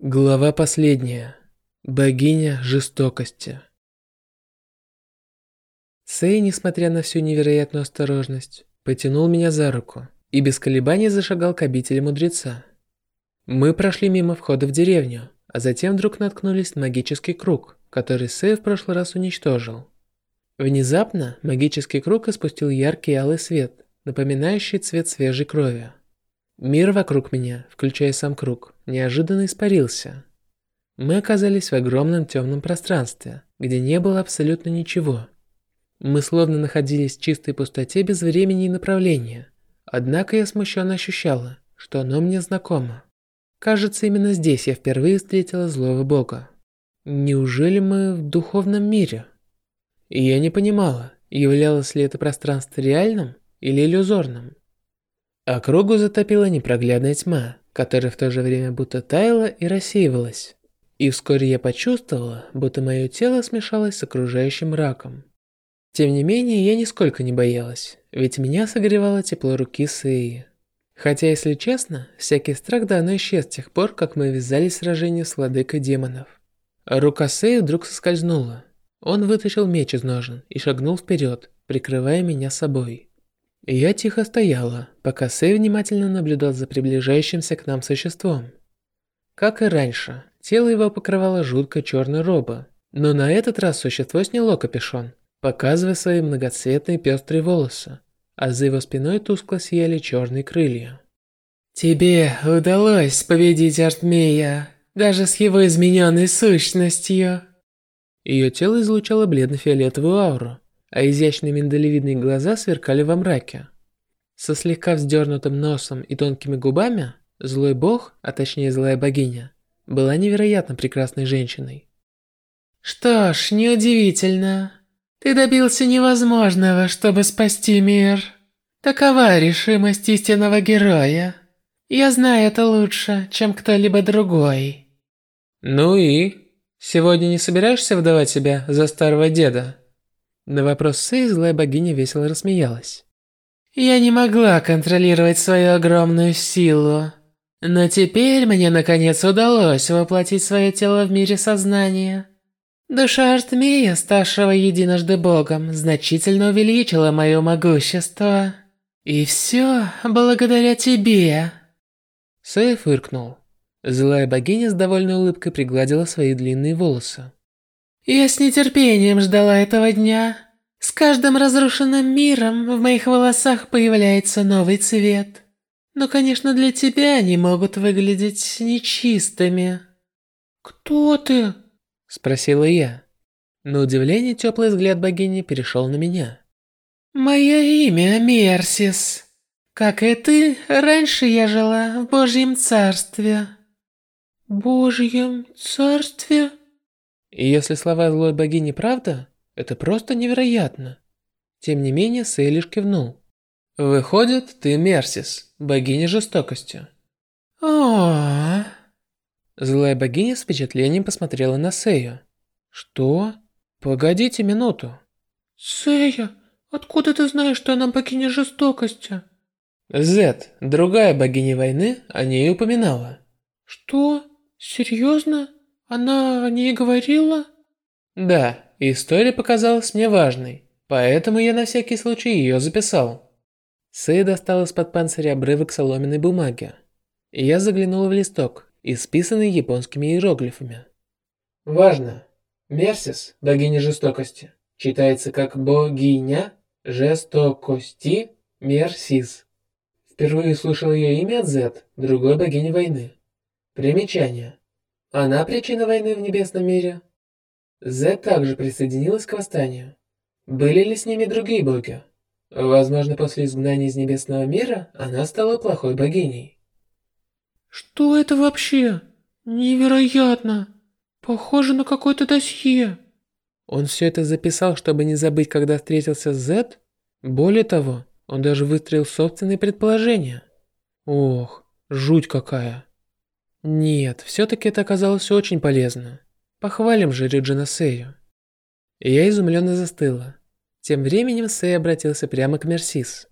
Глава последняя. Богиня жестокости. Сэй, несмотря на всю невероятную осторожность, потянул меня за руку и без колебаний зашагал к обители мудреца. Мы прошли мимо входа в деревню, а затем вдруг наткнулись на магический круг, который Сэй в прошлый раз уничтожил. Внезапно магический круг испустил яркий алый свет, напоминающий цвет свежей крови. Мир вокруг меня, включая сам круг, неожиданно испарился. Мы оказались в огромном темном пространстве, где не было абсолютно ничего. Мы словно находились в чистой пустоте без времени и направления. Однако я смущенно ощущала, что оно мне знакомо. Кажется, именно здесь я впервые встретила злого бога. Неужели мы в духовном мире? И я не понимала, являлось ли это пространство реальным или иллюзорным. Округу затопила непроглядная тьма, которая в то же время будто таяла и рассеивалась. И вскоре я почувствовала, будто мое тело смешалось с окружающим мраком. Тем не менее, я нисколько не боялась, ведь меня согревало тепло руки Сеи. Хотя, если честно, всякий страх давно исчез с тех пор, как мы ввязались в сражение с владыкой демонов. Рука Сеи вдруг соскользнула. Он вытащил меч из ножен и шагнул вперед, прикрывая меня собой. Я тихо стояла, пока Сэй внимательно наблюдал за приближающимся к нам существом. Как и раньше, тело его покрывало жутко черная роба, но на этот раз существо сняло капюшон, показывая свои многоцветные пестрые волосы, а за его спиной тускло сияли черные крылья. «Тебе удалось победить Артмея, даже с его измененной сущностью!» Ее тело излучало бледно-фиолетовую ауру, а изящные миндалевидные глаза сверкали во мраке. Со слегка вздернутым носом и тонкими губами, злой бог, а точнее злая богиня, была невероятно прекрасной женщиной. «Что ж, неудивительно. Ты добился невозможного, чтобы спасти мир. Такова решимость истинного героя. Я знаю это лучше, чем кто-либо другой». «Ну и? Сегодня не собираешься выдавать себя за старого деда?» На вопрос Сэй злая богиня весело рассмеялась. «Я не могла контролировать свою огромную силу. Но теперь мне наконец удалось воплотить свое тело в мире сознания. Душа Артмея, ставшего единожды богом, значительно увеличила мое могущество. И все благодаря тебе». Сэй фыркнул. Злая богиня с довольной улыбкой пригладила свои длинные волосы. Я с нетерпением ждала этого дня. С каждым разрушенным миром в моих волосах появляется новый цвет. Но, конечно, для тебя они могут выглядеть нечистыми. «Кто ты?» – спросила я. На удивление теплый взгляд богини перешел на меня. «Мое имя Мерсис. Как и ты, раньше я жила в Божьем Царстве». «Божьем Царстве?» И если слова злой богини правда, это просто невероятно. Тем не менее, Сэй лишь кивнул. Выходит, ты Мерсис, богиня жестокости. О. Злая богиня с впечатлением посмотрела на Сэя. Что? Погодите минуту. Сэя, откуда ты знаешь, что она богиня жестокости? Зет, другая богиня войны, о ней упоминала. Что? Серьезно? Она о ней говорила? Да, история показалась мне важной, поэтому я на всякий случай ее записал. Сэй достал из-под панциря обрывок соломенной бумаги. Я заглянул в листок, исписанный японскими иероглифами. Важно. Мерсис, богиня жестокости, читается как богиня жестокости Мерсис. Впервые слышал ее имя от Зет, другой богини войны. Примечание. Она причина войны в Небесном мире? Зет также присоединилась к восстанию. Были ли с ними другие боги? Возможно, после изгнания из Небесного мира она стала плохой богиней. Что это вообще? Невероятно! Похоже на какое-то досье. Он все это записал, чтобы не забыть, когда встретился с Зет? Более того, он даже выстроил собственные предположения. Ох, жуть какая. Нет, все-таки это оказалось очень полезно. Похвалим же Риджина Сею. Я изумленно застыла. Тем временем Сей обратился прямо к Мерсис.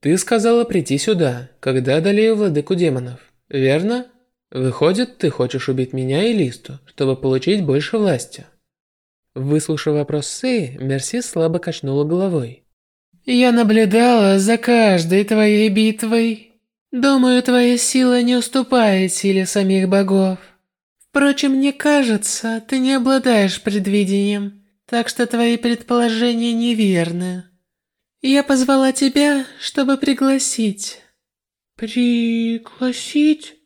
«Ты сказала прийти сюда, когда одолею владыку демонов, верно? Выходит, ты хочешь убить меня и Листу, чтобы получить больше власти. Выслушав вопрос Сэй, Мерси слабо качнула головой. «Я наблюдала за каждой твоей битвой. Думаю, твоя сила не уступает силе самих богов. Впрочем, мне кажется, ты не обладаешь предвидением, так что твои предположения неверны. Я позвала тебя, чтобы пригласить». «Пригласить?»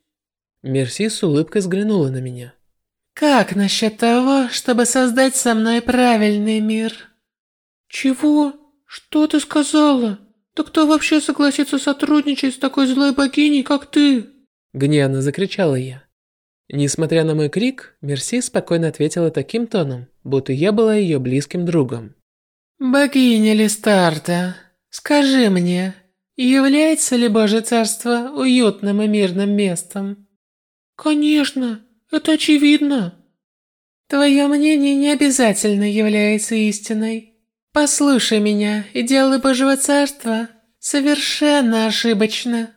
Мерси с улыбкой взглянула на меня. «Как насчет того, чтобы создать со мной правильный мир?» «Чего? Что ты сказала? Да кто вообще согласится сотрудничать с такой злой богиней, как ты?» Гневно закричала я. Несмотря на мой крик, Мерси спокойно ответила таким тоном, будто я была ее близким другом. «Богиня Листарта, скажи мне, является ли Божье Царство уютным и мирным местом?» Конечно, это очевидно. Твое мнение не обязательно является истиной. Послушай меня, идеалы Божьего Царства совершенно ошибочно.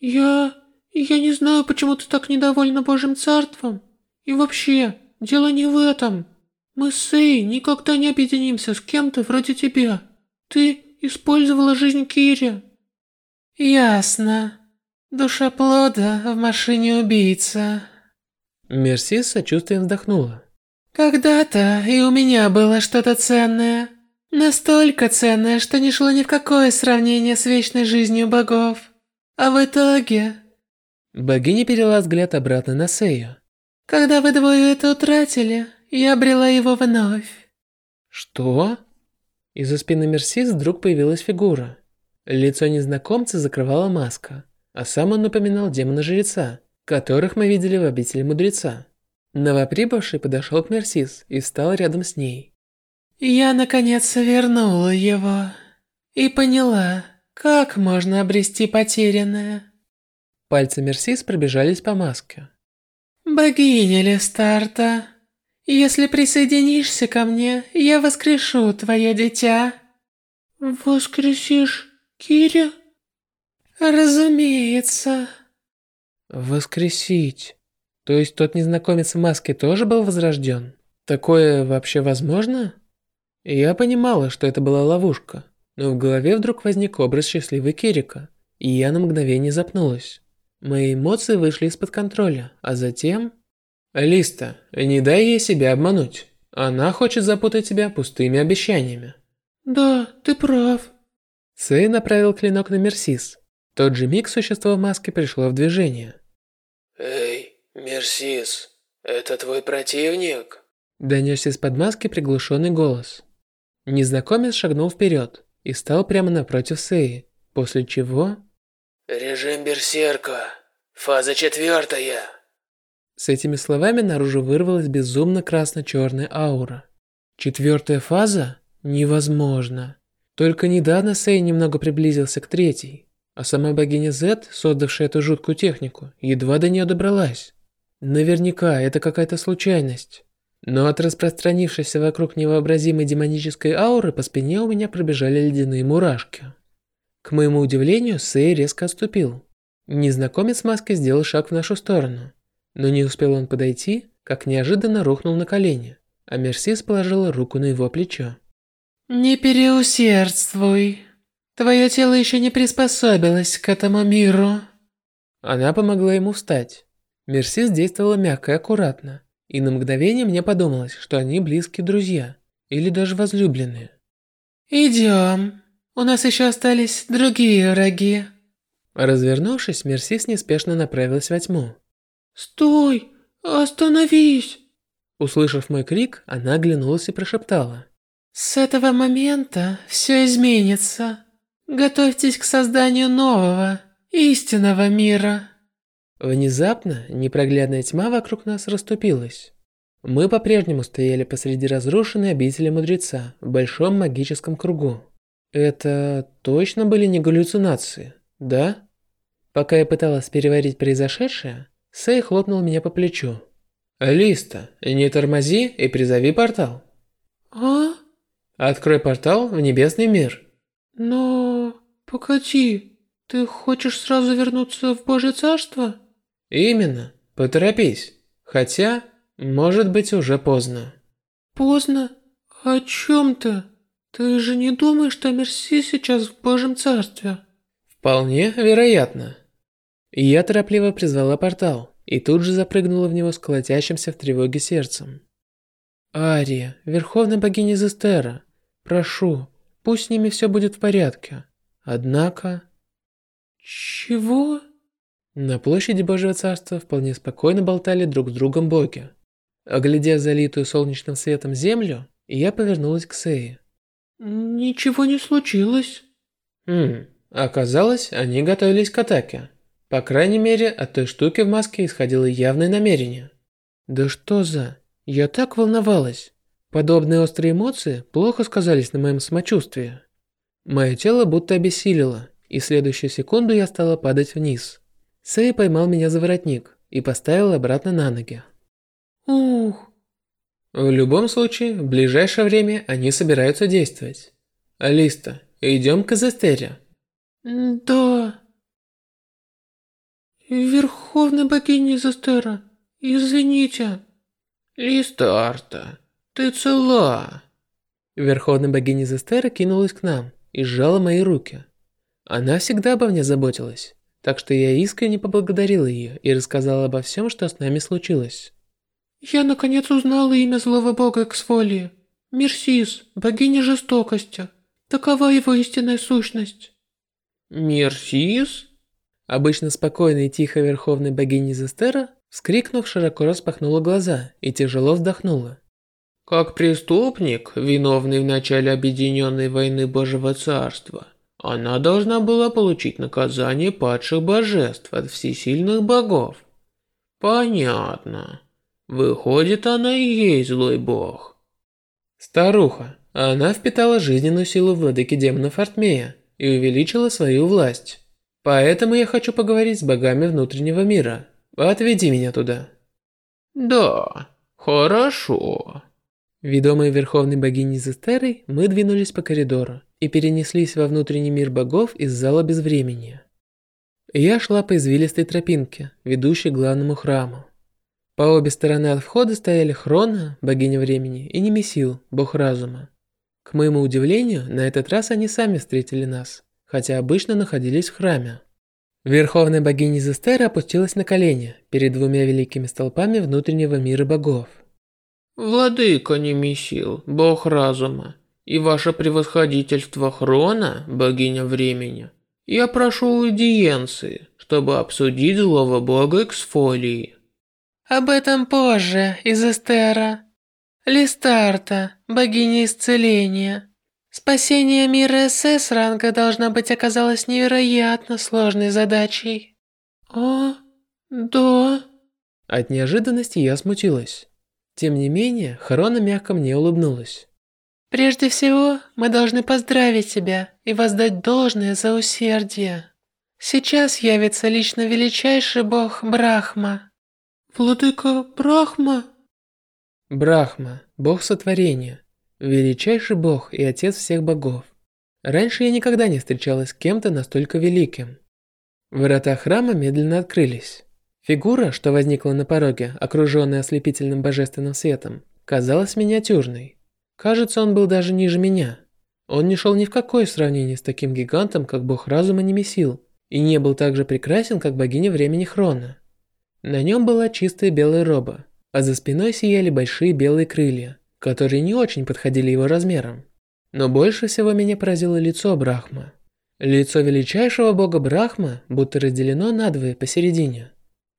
Я... я не знаю, почему ты так недовольна Божьим Царством. И вообще, дело не в этом. Мы с Сэй никогда не объединимся с кем-то вроде тебя. Ты использовала жизнь Кири. Ясно. Душа плода в машине убийца. Мерси сочувствием вздохнула. Когда-то и у меня было что-то ценное. Настолько ценное, что не шло ни в какое сравнение с вечной жизнью богов. А в итоге... Богиня перела взгляд обратно на Сею. Когда вы двое это утратили, я обрела его вновь. Что? Из-за спины Мерсис вдруг появилась фигура. Лицо незнакомца закрывала маска а сам он напоминал демона-жреца, которых мы видели в обители мудреца. Новоприбывший подошел к Мерсис и встал рядом с ней. «Я наконец вернула его и поняла, как можно обрести потерянное». Пальцы Мерсис пробежались по маске. «Богиня Лестарта, если присоединишься ко мне, я воскрешу твое дитя». «Воскресишь Киря?» Разумеется. Воскресить. То есть тот незнакомец в маске тоже был возрожден? Такое вообще возможно? Я понимала, что это была ловушка, но в голове вдруг возник образ счастливой Кирика, и я на мгновение запнулась. Мои эмоции вышли из-под контроля, а затем... Алиста, не дай ей себя обмануть. Она хочет запутать тебя пустыми обещаниями. Да, ты прав. Сэй направил клинок на Мерсис, тот же миг существо в маске пришло в движение. «Эй, Мерсис, это твой противник?» Донесся из-под маски приглушенный голос. Незнакомец шагнул вперед и стал прямо напротив Сеи, после чего... «Режим Берсерка, фаза четвертая!» С этими словами наружу вырвалась безумно красно-черная аура. Четвертая фаза? Невозможно. Только недавно Сей немного приблизился к третьей. А сама богиня Зет, создавшая эту жуткую технику, едва до нее добралась. Наверняка это какая-то случайность. Но от распространившейся вокруг невообразимой демонической ауры по спине у меня пробежали ледяные мурашки. К моему удивлению, Сэй резко отступил. Незнакомец с маской сделал шаг в нашу сторону. Но не успел он подойти, как неожиданно рухнул на колени, а Мерсис положила руку на его плечо. «Не переусердствуй», Твое тело еще не приспособилось к этому миру. Она помогла ему встать. Мерсис действовала мягко и аккуратно. И на мгновение мне подумалось, что они близкие друзья. Или даже возлюбленные. Идем. У нас еще остались другие враги. Развернувшись, Мерсис неспешно направилась во тьму. «Стой! Остановись!» Услышав мой крик, она оглянулась и прошептала. «С этого момента все изменится. Готовьтесь к созданию нового, истинного мира. Внезапно непроглядная тьма вокруг нас расступилась. Мы по-прежнему стояли посреди разрушенной обители мудреца в большом магическом кругу. Это точно были не галлюцинации, да? Пока я пыталась переварить произошедшее, Сэй хлопнул меня по плечу. «Алиста, не тормози и призови портал». «А?» «Открой портал в небесный мир». Но... погоди, ты хочешь сразу вернуться в Божье Царство? Именно, поторопись. Хотя, может быть уже поздно. Поздно? О чем ты? Ты же не думаешь, что Мерси сейчас в Божьем Царстве? Вполне вероятно. Я торопливо призвала портал и тут же запрыгнула в него с колотящимся в тревоге сердцем. Ария, Верховная Богиня Зестера, прошу, пусть с ними все будет в порядке. Однако... Чего? На площади Божьего Царства вполне спокойно болтали друг с другом боги. Оглядев залитую солнечным светом землю, я повернулась к Сее. Ничего не случилось. Хм, оказалось, они готовились к атаке. По крайней мере, от той штуки в маске исходило явное намерение. Да что за... Я так волновалась. Подобные острые эмоции плохо сказались на моем самочувствии. Мое тело будто обессилило, и в следующую секунду я стала падать вниз. Сэй поймал меня за воротник и поставил обратно на ноги. Ух. В любом случае, в ближайшее время они собираются действовать. Алиста, идем к Эзестере. Да. Верховная богиня Эзестера, извините. Листарта, ты цела? Верховная богиня Зестера кинулась к нам и сжала мои руки. Она всегда обо мне заботилась, так что я искренне поблагодарила ее и рассказала обо всем, что с нами случилось. Я наконец узнала имя злого бога Эксфолии. Мерсис, богиня жестокости. Такова его истинная сущность. Мерсис? Обычно спокойная и тихая верховная богиня Зестера, вскрикнув, широко распахнула глаза и тяжело вздохнула. Как преступник, виновный в начале объединенной войны Божьего Царства, она должна была получить наказание падших божеств от всесильных богов. Понятно. Выходит, она и есть злой бог. Старуха. Она впитала жизненную силу владыки демонов Артмея и увеличила свою власть. Поэтому я хочу поговорить с богами внутреннего мира. Отведи меня туда. Да, хорошо. Ведомые верховной богиней Зестерой, мы двинулись по коридору и перенеслись во внутренний мир богов из зала безвремени. Я шла по извилистой тропинке, ведущей к главному храму. По обе стороны от входа стояли Хрона, богиня времени, и Немесил, бог разума. К моему удивлению, на этот раз они сами встретили нас, хотя обычно находились в храме. Верховная богиня Зестера опустилась на колени перед двумя великими столпами внутреннего мира богов – Владыка Немесил, бог разума, и ваше превосходительство Хрона, богиня времени, я прошу аудиенции, чтобы обсудить злого бога Эксфолии. Об этом позже, из Эстера. Листарта, богиня исцеления. Спасение мира СС ранга должна быть оказалась невероятно сложной задачей. О, да. От неожиданности я смутилась. Тем не менее, Харона мягко мне улыбнулась. Прежде всего, мы должны поздравить тебя и воздать должное за усердие. Сейчас явится лично величайший бог Брахма. Владыка Брахма? Брахма, бог сотворения, величайший бог и отец всех богов. Раньше я никогда не встречалась с кем-то настолько великим. Ворота храма медленно открылись. Фигура, что возникла на пороге, окруженная ослепительным божественным светом, казалась миниатюрной. Кажется, он был даже ниже меня. Он не шел ни в какое сравнение с таким гигантом, как бог разума Немесил, и не был так же прекрасен, как богиня времени Хрона. На нем была чистая белая роба, а за спиной сияли большие белые крылья, которые не очень подходили его размерам. Но больше всего меня поразило лицо Брахма. Лицо величайшего бога Брахма будто разделено надвое посередине.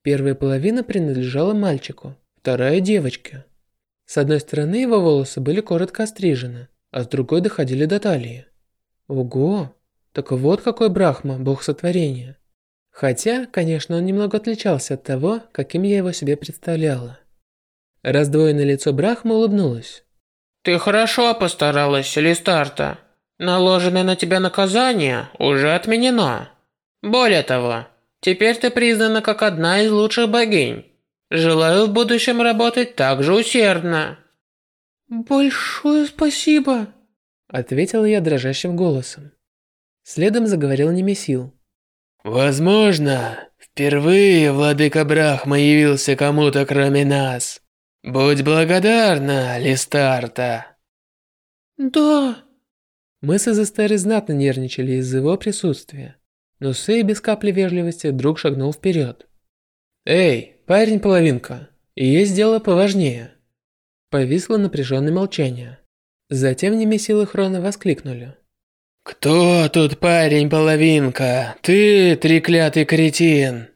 Первая половина принадлежала мальчику, вторая – девочке. С одной стороны его волосы были коротко острижены, а с другой доходили до талии. Ого! Так вот какой Брахма, бог сотворения. Хотя, конечно, он немного отличался от того, каким я его себе представляла. Раздвоенное лицо Брахма улыбнулось. «Ты хорошо постаралась, Листарта. Наложенное на тебя наказание уже отменено. Более того, Теперь ты признана как одна из лучших богинь. Желаю в будущем работать так же усердно. Большое спасибо, ответила я дрожащим голосом. Следом заговорил Немесил. Возможно, Впервые владыка Брахма явился кому-то кроме нас. Будь благодарна, Листарта. Да. Мы с Эзестерой знатно нервничали из-за его присутствия. Но Сэй без капли вежливости вдруг шагнул вперед. «Эй, парень-половинка, есть дело поважнее». Повисло напряженное молчание. Затем Немесилы Хрона воскликнули. «Кто тут парень-половинка? Ты, треклятый кретин!»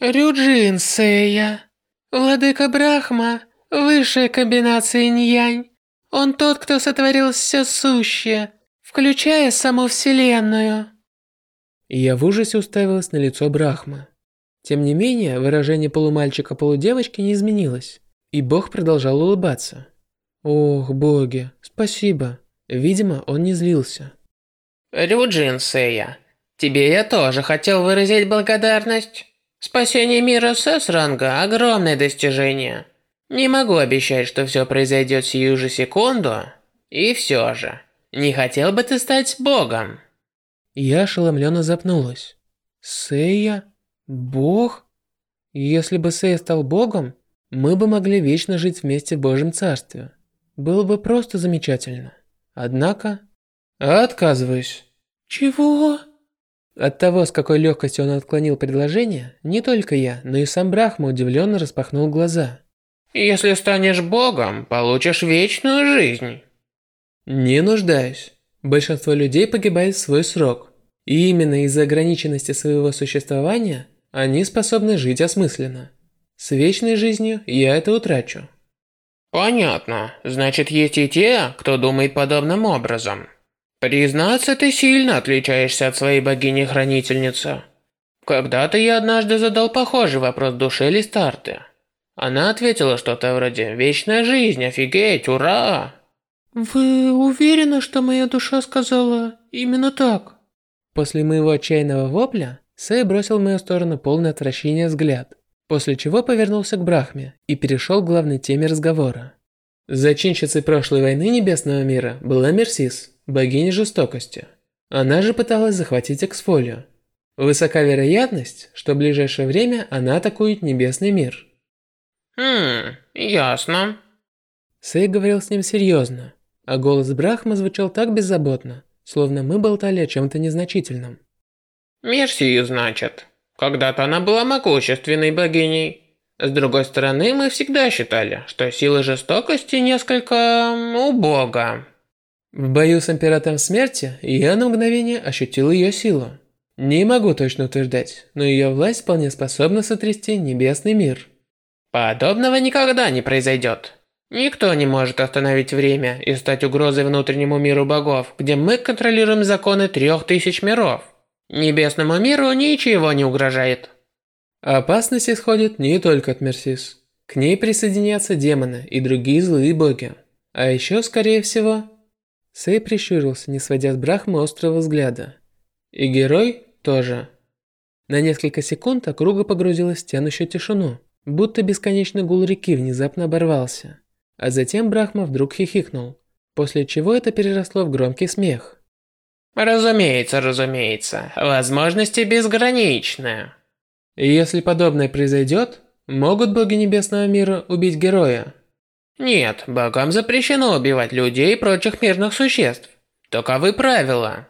«Рюджин Сэя, владыка Брахма, высшая комбинация инь-янь. Он тот, кто сотворил все сущее, включая саму Вселенную». Я в ужасе уставилась на лицо Брахма. Тем не менее, выражение полумальчика-полудевочки не изменилось, и бог продолжал улыбаться. Ох, боги, спасибо. Видимо, он не злился. Рюджин Сэя, тебе я тоже хотел выразить благодарность. Спасение мира с С-ранга – огромное достижение. Не могу обещать, что все произойдет сию же секунду, и все же. Не хотел бы ты стать богом? Я ошеломленно запнулась. Сэя? Бог? Если бы Сэй стал богом, мы бы могли вечно жить вместе в Божьем Царстве. Было бы просто замечательно. Однако... Отказываюсь. Чего? От того, с какой легкостью он отклонил предложение, не только я, но и сам Брахма удивленно распахнул глаза. Если станешь богом, получишь вечную жизнь. Не нуждаюсь. Большинство людей погибает в свой срок. И именно из-за ограниченности своего существования они способны жить осмысленно. С вечной жизнью я это утрачу. Понятно. Значит, есть и те, кто думает подобным образом. Признаться, ты сильно отличаешься от своей богини-хранительницы. Когда-то я однажды задал похожий вопрос душе Листарты. Она ответила что-то вроде «Вечная жизнь, офигеть, ура!» Вы уверены, что моя душа сказала именно так? После моего отчаянного вопля, Сэй бросил в мою сторону полное отвращение взгляд, после чего повернулся к Брахме и перешел к главной теме разговора. Зачинщицей прошлой войны Небесного мира была Мерсис, богиня жестокости. Она же пыталась захватить Эксфолию. Высока вероятность, что в ближайшее время она атакует Небесный мир. Хм, ясно. Сэй говорил с ним серьезно, а голос Брахма звучал так беззаботно, словно мы болтали о чем-то незначительном. Мерсию, значит. Когда-то она была могущественной богиней. С другой стороны, мы всегда считали, что сила жестокости несколько убога. В бою с Императором Смерти я на мгновение ощутил ее силу. Не могу точно утверждать, но ее власть вполне способна сотрясти Небесный мир. Подобного никогда не произойдет. Никто не может остановить время и стать угрозой внутреннему миру богов, где мы контролируем законы трех тысяч миров. Небесному миру ничего не угрожает. Опасность исходит не только от Мерсис. К ней присоединятся демоны и другие злые боги. А еще, скорее всего... Сэй прищурился, не сводя с Брахмы острого взгляда. И герой тоже. На несколько секунд округа погрузилась в тянущую тишину, будто бесконечный гул реки внезапно оборвался. А затем Брахма вдруг хихикнул, после чего это переросло в громкий смех. Разумеется, разумеется. Возможности безграничны. Если подобное произойдет, могут боги Небесного мира убить героя? Нет, богам запрещено убивать людей и прочих мирных существ. Таковы правила.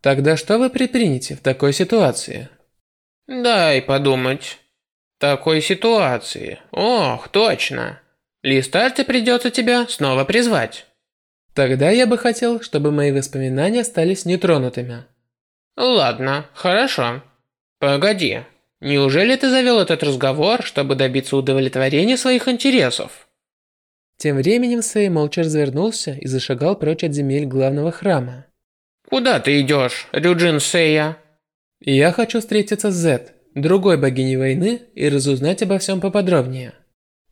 Тогда что вы предпримете в такой ситуации? Дай подумать. В такой ситуации. Ох, точно. Листарте придется тебя снова призвать. Тогда я бы хотел, чтобы мои воспоминания остались нетронутыми. Ладно, хорошо. Погоди. Неужели ты завел этот разговор, чтобы добиться удовлетворения своих интересов? Тем временем Сэй молча развернулся и зашагал прочь от земель главного храма. Куда ты идешь, Рюджин Сэя? Я хочу встретиться с Зет, другой богиней войны, и разузнать обо всем поподробнее.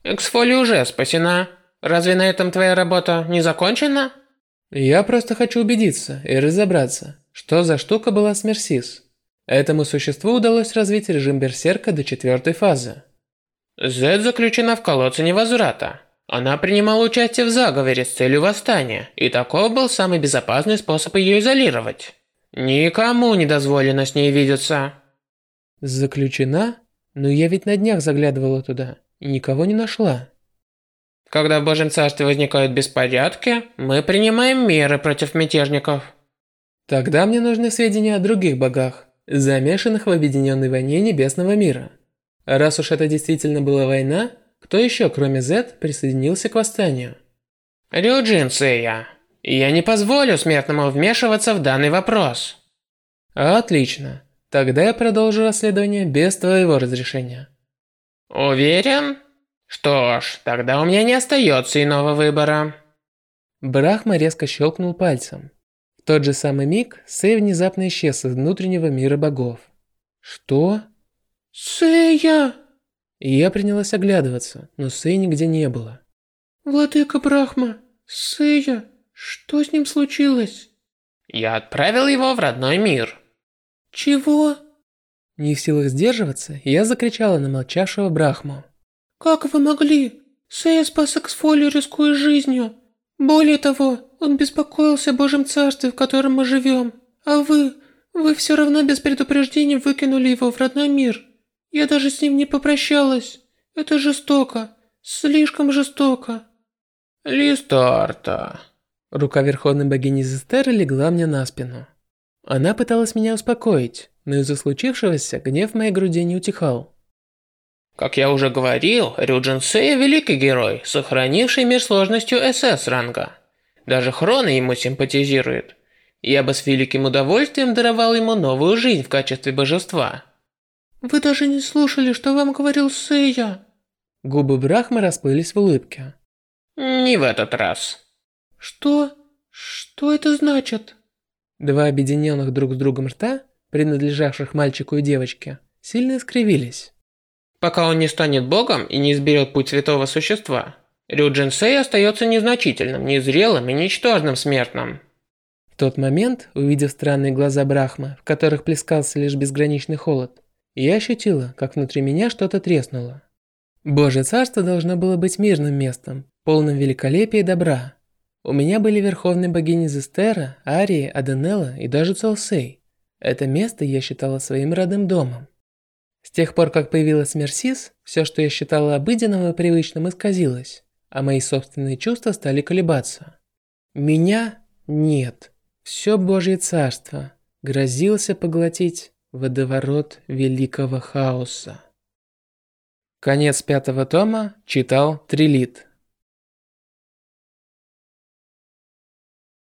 Эксфоли уже спасена. Разве на этом твоя работа не закончена? Я просто хочу убедиться и разобраться, что за штука была с Мерсис. Этому существу удалось развить режим Берсерка до четвертой фазы. Зет заключена в колодце невозврата. Она принимала участие в заговоре с целью восстания, и таков был самый безопасный способ ее изолировать. Никому не дозволено с ней видеться. Заключена? Но я ведь на днях заглядывала туда и никого не нашла. Когда в Божьем Царстве возникают беспорядки, мы принимаем меры против мятежников. Тогда мне нужны сведения о других богах, замешанных в объединенной войне Небесного мира. Раз уж это действительно была война, кто еще, кроме Зет, присоединился к восстанию? Рюджин Сэя, я не позволю смертному вмешиваться в данный вопрос. Отлично. Тогда я продолжу расследование без твоего разрешения. Уверен? Что ж, тогда у меня не остается иного выбора. Брахма резко щелкнул пальцем. В тот же самый миг Сэй внезапно исчез из внутреннего мира богов. Что? Сэя! Я принялась оглядываться, но Сэй нигде не было. Владыка Брахма, Сэя, что с ним случилось? Я отправил его в родной мир. Чего? Не в силах сдерживаться, я закричала на молчавшего Брахму. Как вы могли? Сэя спас Эксфолию, рискуя жизнью. Более того, он беспокоился о Божьем Царстве, в котором мы живем. А вы, вы все равно без предупреждения выкинули его в родной мир. Я даже с ним не попрощалась. Это жестоко. Слишком жестоко. Листарта. Рука Верховной Богини Зестеры легла мне на спину. Она пыталась меня успокоить, но из-за случившегося гнев в моей груди не утихал. Как я уже говорил, Рюджин Сэй – великий герой, сохранивший мир сложностью СС ранга. Даже Хрона ему симпатизирует. Я бы с великим удовольствием даровал ему новую жизнь в качестве божества. Вы даже не слушали, что вам говорил Сэя. Губы Брахмы расплылись в улыбке. Не в этот раз. Что? Что это значит? Два объединенных друг с другом рта, принадлежавших мальчику и девочке, сильно искривились. Пока он не станет богом и не изберет путь святого существа, Рю Сэй остается незначительным, незрелым и ничтожным смертным. В тот момент, увидев странные глаза Брахмы, в которых плескался лишь безграничный холод, я ощутила, как внутри меня что-то треснуло. Божье царство должно было быть мирным местом, полным великолепия и добра. У меня были верховные богини Зестера, Арии, Аденела и даже Целсей. Это место я считала своим родным домом. С тех пор, как появилась Мерсис, все, что я считала обыденным и привычным, исказилось, а мои собственные чувства стали колебаться. Меня нет. Все Божье Царство грозился поглотить водоворот великого хаоса. Конец пятого тома читал Трилит.